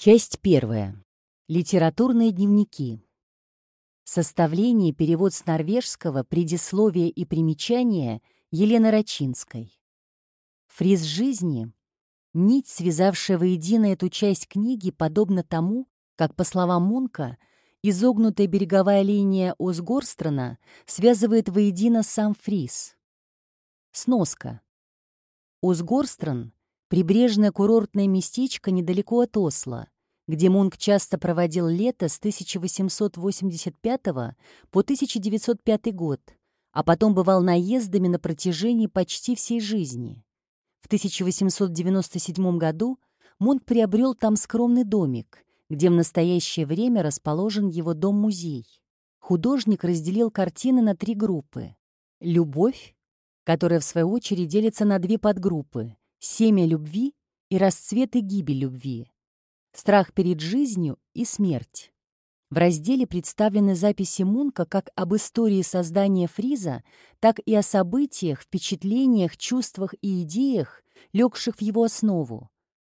Часть первая. Литературные дневники. Составление, перевод с норвежского, предисловие и примечание Елены Рачинской. Фриз жизни — нить, связавшая воедино эту часть книги, подобно тому, как, по словам Мунка, изогнутая береговая линия Осгорстрона связывает воедино сам фриз. Сноска. Осгорстрон Прибрежное курортное местечко недалеко от Осло, где Мунк часто проводил лето с 1885 по 1905 год, а потом бывал наездами на протяжении почти всей жизни. В 1897 году Мунк приобрел там скромный домик, где в настоящее время расположен его дом-музей. Художник разделил картины на три группы. «Любовь», которая в свою очередь делится на две подгруппы семя любви и расцвет и гибель любви, страх перед жизнью и смерть. В разделе представлены записи Мунка как об истории создания фриза, так и о событиях, впечатлениях, чувствах и идеях, легших в его основу.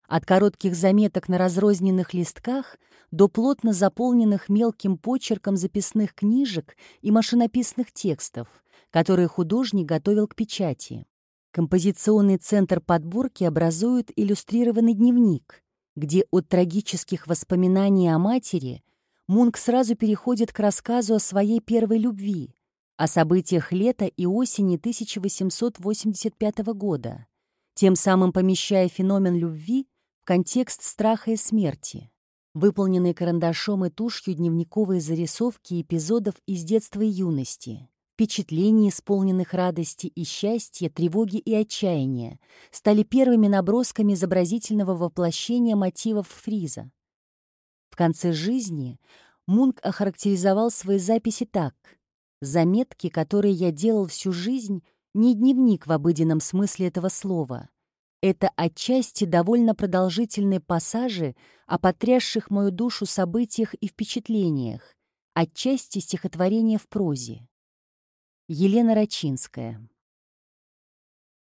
От коротких заметок на разрозненных листках до плотно заполненных мелким почерком записных книжек и машинописных текстов, которые художник готовил к печати. Композиционный центр подборки образует иллюстрированный дневник, где от трагических воспоминаний о матери Мунк сразу переходит к рассказу о своей первой любви, о событиях лета и осени 1885 года, тем самым помещая феномен любви в контекст страха и смерти. Выполненные карандашом и тушью дневниковые зарисовки эпизодов из детства и юности, впечатлений, исполненных радости и счастья, тревоги и отчаяния, стали первыми набросками изобразительного воплощения мотивов Фриза. В конце жизни Мунк охарактеризовал свои записи так. «Заметки, которые я делал всю жизнь, не дневник в обыденном смысле этого слова. Это отчасти довольно продолжительные пассажи о потрясших мою душу событиях и впечатлениях, отчасти стихотворения в прозе. Елена Рачинская.